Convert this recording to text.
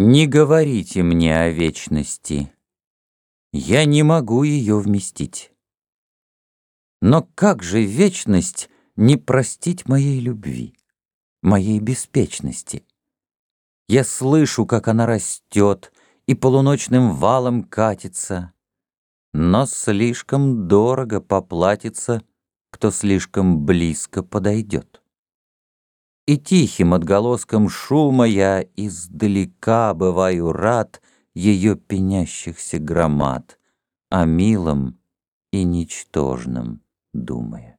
Не говорите мне о вечности, Я не могу ее вместить. Но как же вечность не простить моей любви, Моей беспечности? Я слышу, как она растет И полуночным валом катится, Но слишком дорого поплатится, Кто слишком близко подойдет. И тихим отголоском шума я Издалека бываю рад Ее пенящихся громад, О милом и ничтожном думая.